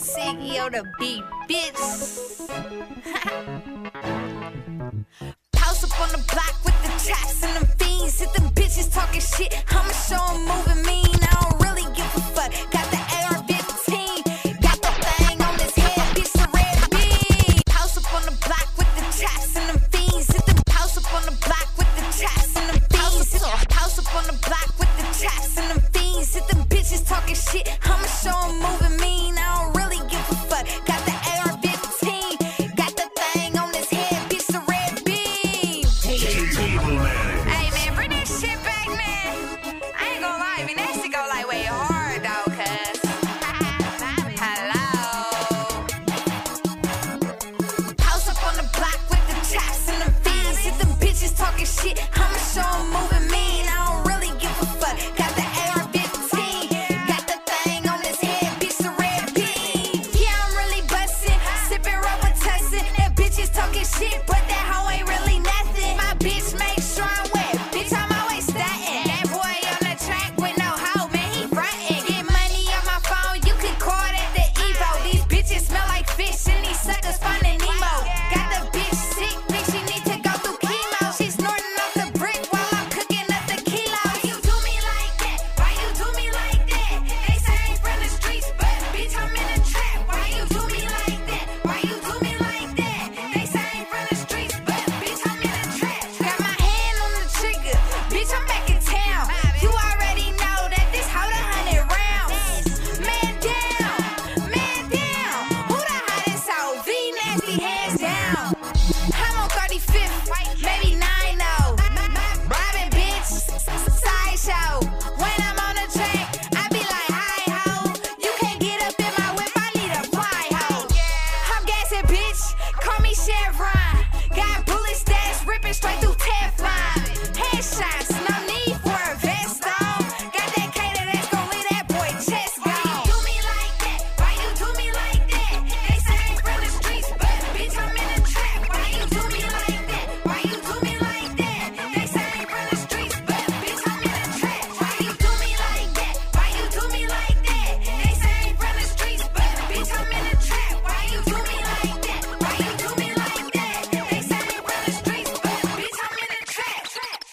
Siggy on the beat, bitch. Pouse up on the block with the traps and them fiends. Hit them bitches talking shit. I'ma show 'em moving mean. I don't really give a fuck. Got the AR-15. Got the thing on his head, bitch, the red beam. Pouse up on the block with the traps and them fiends. Hit them pouse up on the block with the traps and them fiends. Hit them pouse up on the block with the traps and them fiends. Hit them bitches talking shit. House up on the block with the traps and them fiends. Hit them bitches talking shit. I'ma show 'em moving mean. I don't really give a fuck. Got the AR-15. Got the thing on his head, bitch, the red beam. Yeah, I'm really bustin'. Sippin' rubber tussin'. That bitch is talking shit, hands down. I'm on 35th, maybe 9 Robbing bitch, sideshow. When I'm on the track, I be like, hi ho. You can't get up in my whip, I need a fly ho. I'm gassing, bitch. Call me Chevron. Got bullet stash ripping straight through Teflon. Headshots,